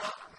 Allah